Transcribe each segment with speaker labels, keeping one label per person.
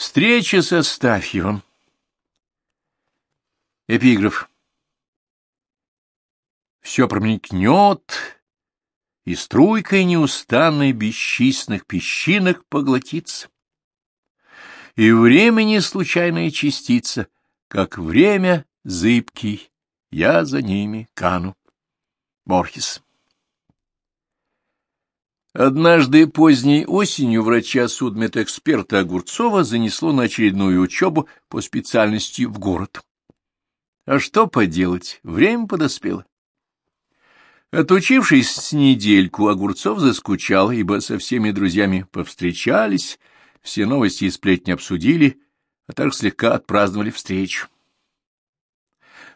Speaker 1: Встреча со Стафьевым. Эпиграф. Все промелькнет, и струйкой неустанной бесчисленных песчинок поглотится. И времени случайная частица, как время зыбкий, я за ними кану. Борхес. Однажды поздней осенью врача-судмедэксперта Огурцова занесло на очередную учебу по специальности в город. А что поделать, время подоспело. Отучившись с недельку, Огурцов заскучал, ибо со всеми друзьями повстречались, все новости и сплетни обсудили, а также слегка отпраздновали встречу.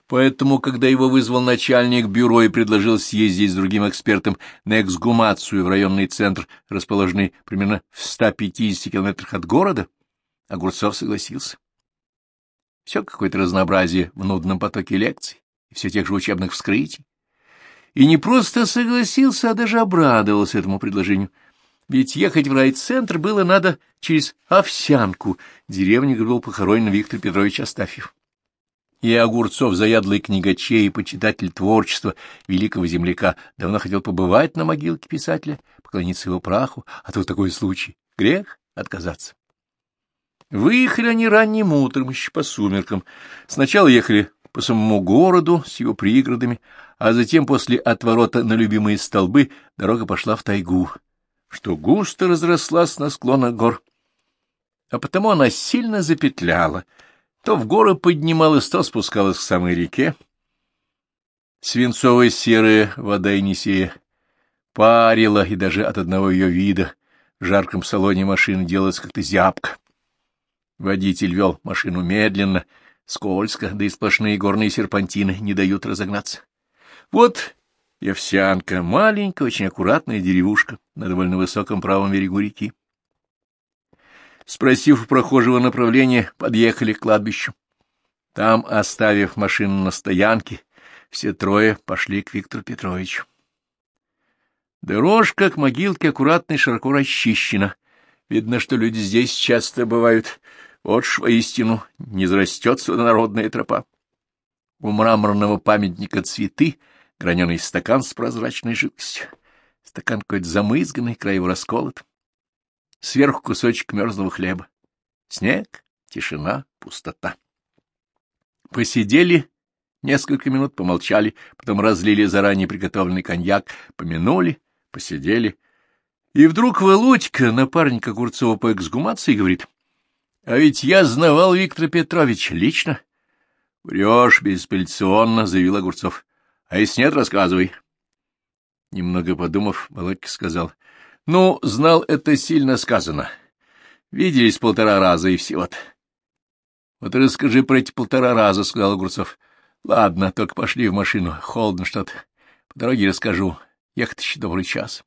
Speaker 1: Поэтому, когда его вызвал начальник бюро и предложил съездить с другим экспертом на эксгумацию в районный центр, расположенный примерно в 150 километрах от города, Огурцов согласился. Все какое-то разнообразие в нудном потоке лекций и все тех же учебных вскрытий. И не просто согласился, а даже обрадовался этому предложению. Ведь ехать в райцентр было надо через Овсянку, деревня, где был похоронен Виктор Петрович Астафьев и Огурцов, заядлый книгачей и почитатель творчества великого земляка, давно хотел побывать на могилке писателя, поклониться его праху, а тут такой случай. Грех отказаться. Выехали они ранним утром, еще по сумеркам. Сначала ехали по самому городу с его пригородами, а затем после отворота на любимые столбы дорога пошла в тайгу, что густо разрослась на склонах гор. А потому она сильно запетляла — то в горы поднималась, то спускалась к самой реке. Свинцовая серая вода Енисея парила, и даже от одного ее вида в жарком салоне машины делалась как-то зябко. Водитель вел машину медленно, скользко, да и сплошные горные серпантины не дают разогнаться. Вот и овсянка, маленькая, очень аккуратная деревушка на довольно высоком правом берегу реки. Спросив у прохожего направления, подъехали к кладбищу. Там, оставив машину на стоянке, все трое пошли к Виктору Петровичу. Дорожка к могилке аккуратно и широко расчищена. Видно, что люди здесь часто бывают. Вот ж воистину не зарастет сюда народная тропа. У мраморного памятника цветы, граненый стакан с прозрачной жидкостью. Стакан какой-то замызганный, край его расколот сверху кусочек мерзлого хлеба. Снег, тишина, пустота. Посидели несколько минут, помолчали, потом разлили заранее приготовленный коньяк, помянули, посидели. И вдруг Володька, напарник Огурцова по эксгумации, говорит, — А ведь я знавал Виктора Петровича лично. — Врешь безапелляционно, — заявил Огурцов. — А если нет, рассказывай. Немного подумав, Володька сказал, — ну, знал это сильно сказано. Виделись полтора раза и всего-то. — Вот расскажи про эти полтора раза, — сказал Огурцов. — Ладно, только пошли в машину. Холодно что-то. По дороге расскажу. Ехать еще добрый час.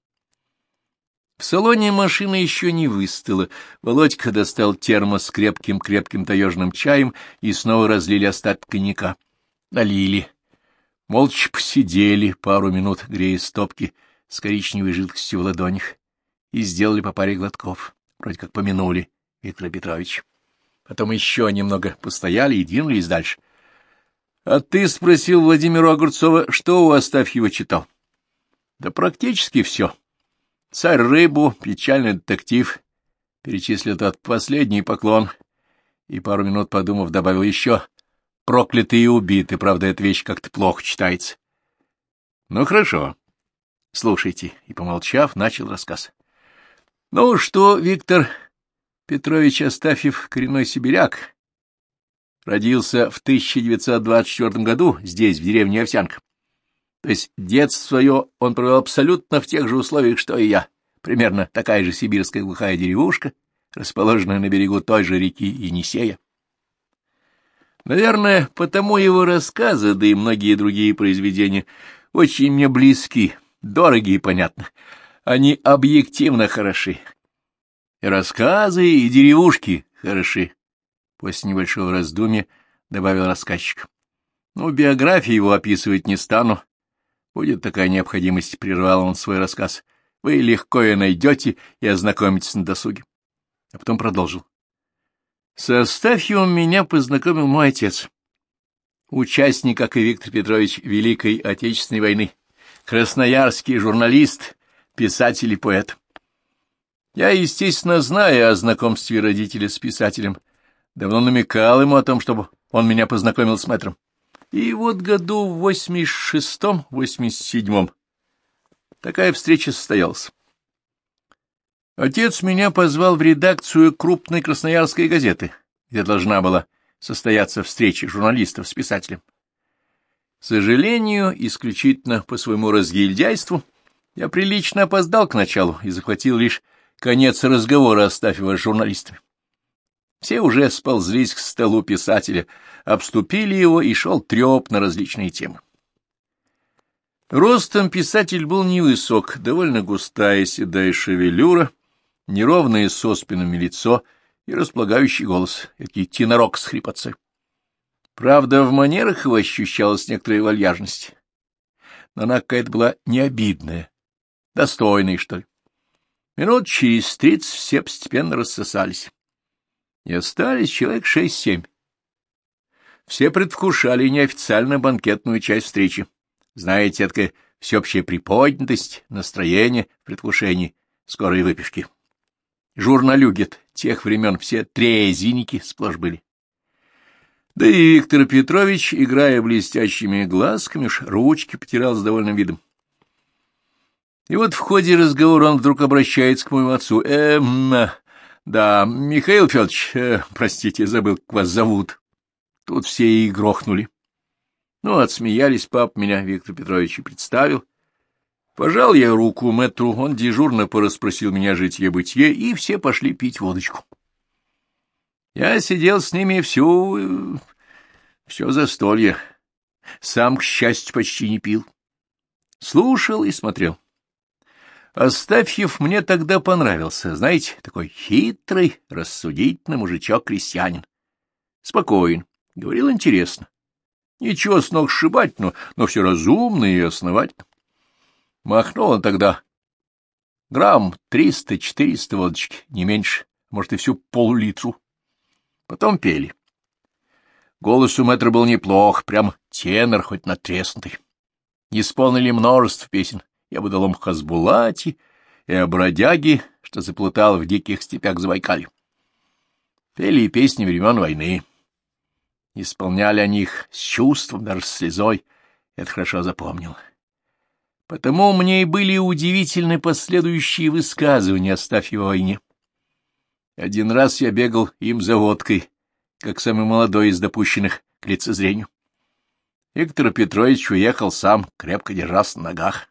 Speaker 1: В салоне машина еще не выстыла. Володька достал термос с крепким-крепким таежным чаем и снова разлили остаток коньяка. Налили. Молча посидели пару минут, грея стопки с коричневой жидкостью в ладонях и сделали по паре глотков, вроде как помянули Виктора Петровича. Потом еще немного постояли и двинулись дальше. — А ты спросил Владимира Огурцова, что у Астафьева читал? — Да практически все. Царь рыбу, печальный детектив, перечислил тот последний поклон, и пару минут подумав, добавил еще проклятый и убитый, правда, эта вещь как-то плохо читается. — Ну, хорошо. Слушайте, и, помолчав, начал рассказ. Ну что, Виктор Петрович Астафьев, коренной сибиряк, родился в 1924 году здесь, в деревне Овсянка. То есть детство свое он провел абсолютно в тех же условиях, что и я. Примерно такая же сибирская глухая деревушка, расположенная на берегу той же реки Енисея. Наверное, потому его рассказы, да и многие другие произведения, очень мне близки, дороги и понятны. Они объективно хороши. И рассказы, и деревушки хороши. После небольшого раздумья добавил рассказчик. Ну, биографию его описывать не стану. Будет такая необходимость, прервал он свой рассказ. Вы легко ее найдете и ознакомитесь на досуге. А потом продолжил. С Астафьевым меня познакомил мой отец, участник, как и Виктор Петрович, Великой Отечественной войны, красноярский журналист, писатель и поэт. Я, естественно, зная о знакомстве родителя с писателем, давно намекал ему о том, чтобы он меня познакомил с мэтром. И вот году в 86-м, 87-м такая встреча состоялась. Отец меня позвал в редакцию крупной красноярской газеты, где должна была состояться встреча журналистов с писателем. К сожалению, исключительно по своему разгильдяйству, я прилично опоздал к началу и захватил лишь конец разговора, оставив с журналистами. Все уже сползлись к столу писателя, обступили его, и шел треп на различные темы. Ростом писатель был невысок, довольно густая седая шевелюра, неровное со спинами лицо и располагающий голос, який тенорок с хрипотцой. Правда, в манерах его ощущалась некоторая вальяжность, но она какая-то была необидная, достойная, что ли. Минут через тридцать все постепенно рассосались, и остались человек шесть-семь. Все предвкушали неофициальную банкетную часть встречи. Знаете, такая всеобщая приподнятость, настроение в предвкушении скорой выпивки. Журналюгет тех времен все трезвенники сплошь были. Да и Виктор Петрович, играя блестящими глазками, уж ручки потирал с довольным видом. И вот в ходе разговора он вдруг обращается к моему отцу. «Эм, да, Михаил Федорович, э, простите, забыл, как вас зовут». Тут все и грохнули. Ну, отсмеялись, пап меня Виктор Петрович и представил. Пожал я руку мэтру, он дежурно порасспросил меня житье-бытие, и все пошли пить водочку. Я сидел с ними всю... все застолье. Сам, к счастью, почти не пил. Слушал и смотрел. Астафьев мне тогда понравился, знаете, такой хитрый, рассудительный мужичок-крестьянин. Спокоен, говорил интересно. Ничего с ног сшибать, но, но все разумно и основательно. Махнул он тогда грамм триста-четыреста водочки, не меньше, может, и всю пол-литру. Потом пели. Голос у мэтра был неплох, прям тенор, хоть натреснутый. Исполнили множество песен и об удалом Хазбулате, и о бродяге, что заплутал в диких степях Забайкалья. Пели и песни времен войны. Исполняли они их с чувством, даже с слезой. Это хорошо запомнил. Потому мне и были удивительны последующие высказывания, оставь его войне. Один раз я бегал им за водкой, как самый молодой из допущенных к лицезрению. Виктор Петрович уехал сам, крепко держась на ногах.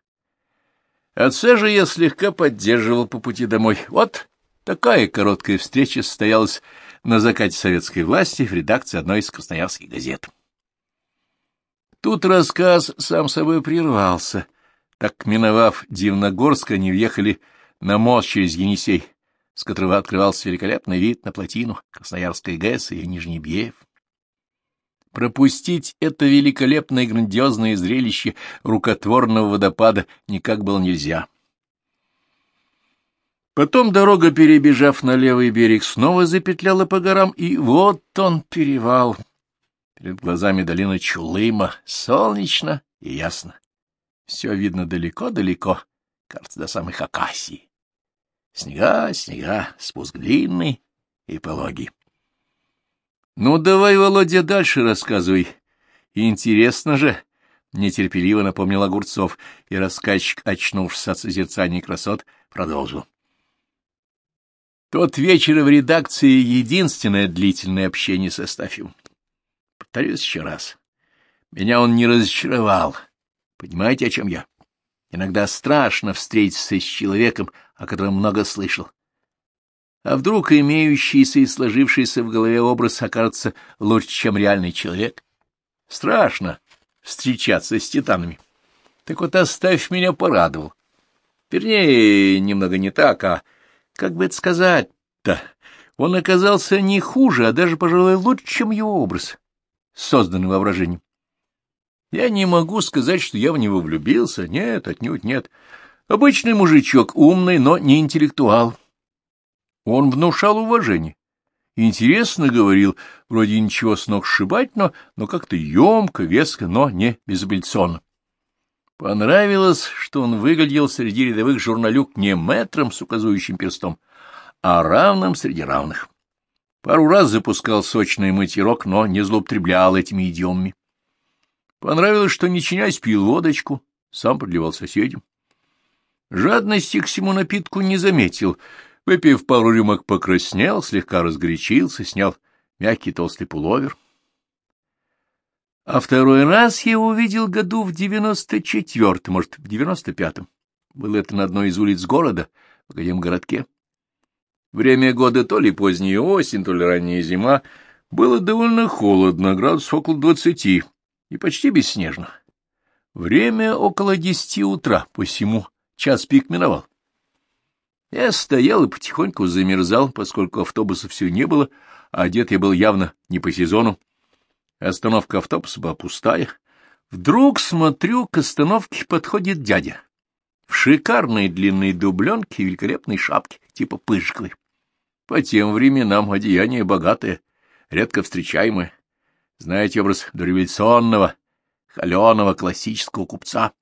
Speaker 1: Отца же я слегка поддерживал по пути домой. Вот такая короткая встреча состоялась на закате советской власти в редакции одной из красноярских газет. Тут рассказ сам собой прервался — так, миновав Дивногорск, они въехали на мост через Енисей, с которого открывался великолепный вид на плотину Красноярской ГЭС и Нижний Бьев. Пропустить это великолепное и грандиозное зрелище рукотворного водопада никак было нельзя. Потом дорога, перебежав на левый берег, снова запетляла по горам, и вот он, перевал. Перед глазами долина Чулыма, солнечно и ясно. Все видно далеко-далеко, кажется, до самых Акасии. Снега, снега, спуск длинный и пологий. Ну, давай, Володя, дальше рассказывай. Интересно же, — нетерпеливо напомнил Огурцов, и рассказчик, очнувшись от созерцания красот, продолжил. Тот вечер в редакции — единственное длительное общение со Стафьевым. Повторюсь еще раз. Меня он не разочаровал, Понимаете, о чем я? Иногда страшно встретиться с человеком, о котором много слышал. А вдруг имеющийся и сложившийся в голове образ окажется лучше, чем реальный человек? Страшно встречаться с титанами. Так вот, оставь меня порадовал. Вернее, немного не так, а как бы это сказать-то? Он оказался не хуже, а даже, пожалуй, лучше, чем его образ, созданный воображением. Я не могу сказать, что я в него влюбился. Нет, отнюдь нет. Обычный мужичок, умный, но не интеллектуал. Он внушал уважение Интересно говорил, вроде ничего с ног сшибать, но, но как-то емко, веско, но не безапелляционно. Понравилось, что он выглядел среди рядовых журналюк не метром с указующим перстом, а равным среди равных. Пару раз запускал сочный матерок, но не злоупотреблял этими идиомами. Понравилось, что, не чинясь, пил водочку, сам подливал соседям. Жадности к всему напитку не заметил. Выпив пару рюмок, покраснел, слегка разгорячился, снял мягкий толстый пуловер. А второй раз я увидел году в девяносто четвертом, может, в девяносто пятом. Было это на одной из улиц города, в Академгородке. Время года то ли поздняя осень, то ли ранняя зима. Было довольно холодно, градусов около двадцати, и почти бесснежно. Время около десяти утра, посему час пик миновал. Я стоял и потихоньку замерзал, поскольку автобуса все не было, а одет я был явно не по сезону. Остановка автобуса была пустая. Вдруг смотрю, к остановке подходит дядя. В шикарной длинной дубленке и великолепной шапке, типа пыжиковой. По тем временам одеяние богатое, редко встречаемое. Знаете образ дореволюционного, холеного классического купца.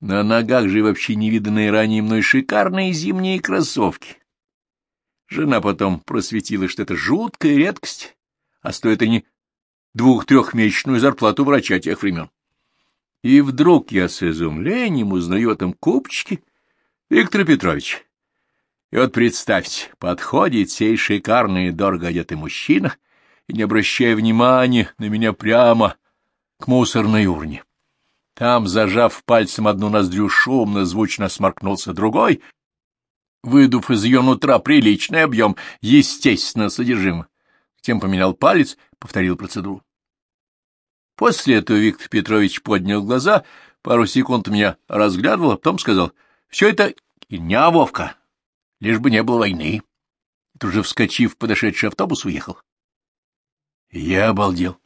Speaker 1: На ногах же вообще невиданные ранее мной шикарные зимние кроссовки. Жена потом просветила, что это жуткая редкость, а стоят они двух-трехмесячную зарплату врача тех времен. И вдруг я с изумлением узнаю о этом купчике Виктор Петрович. И вот представьте, подходит сей шикарный и дорого одетый мужчина и, не обращая внимания на меня прямо к мусорной урне. Там, зажав пальцем одну ноздрю, шумно, звучно сморкнулся другой, выдув из ее нутра приличный объем, естественно, содержимого. Тем поменял палец, повторил процедуру. После этого Виктор Петрович поднял глаза, пару секунд меня разглядывал, а потом сказал, — Все это не Вовка, лишь бы не было войны. Тут же, вскочив, подошедший автобус уехал. Я обалдел.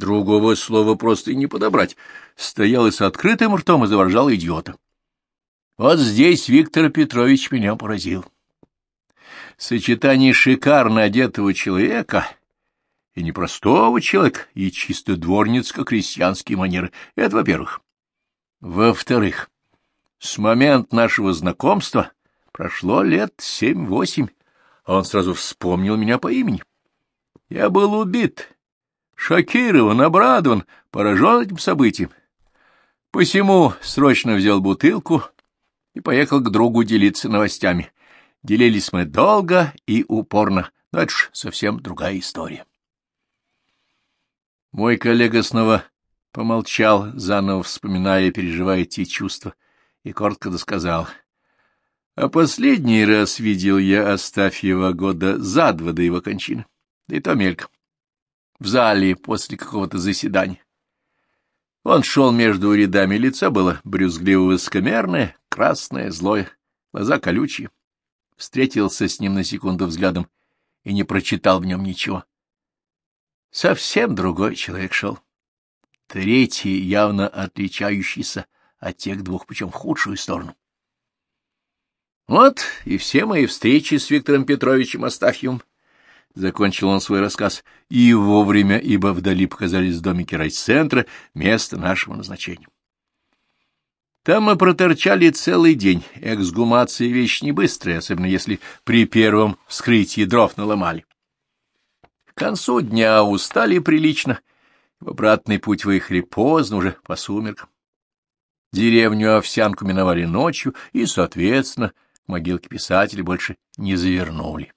Speaker 1: Другого слова просто и не подобрать. Стоял и с открытым ртом и заворжал идиота. Вот здесь Виктор Петрович меня поразил. Сочетание шикарно одетого человека и непростого человека, и чисто дворницко-крестьянские манеры — это во-первых. Во-вторых, с момента нашего знакомства Прошло лет семь-восемь, а он сразу вспомнил меня по имени. Я был убит, шокирован, обрадован, поражен этим событием. Посему срочно взял бутылку и поехал к другу делиться новостями. Делились мы долго и упорно, но это ж совсем другая история. Мой коллега снова помолчал, заново вспоминая и переживая те чувства, и коротко досказал — а последний раз видел я Астафьева года за два до его кончины, да и то мельком, в зале после какого-то заседания. Он шел между рядами, лицо было брюзгливо-высокомерное, красное, злое, глаза колючие. Встретился с ним на секунду взглядом и не прочитал в нем ничего. Совсем другой человек шел. Третий, явно отличающийся от тех двух, причем в худшую сторону. Вот и все мои встречи с Виктором Петровичем Астафьевым. Закончил он свой рассказ. И вовремя, ибо вдали показались домики райцентра, место нашего назначения. Там мы проторчали целый день. Эксгумация — вещь не быстрая, особенно если при первом вскрытии дров наломали. К концу дня устали прилично. В обратный путь выехали поздно, уже по сумеркам. Деревню Овсянку миновали ночью и, соответственно, могилки писателей больше не завернули.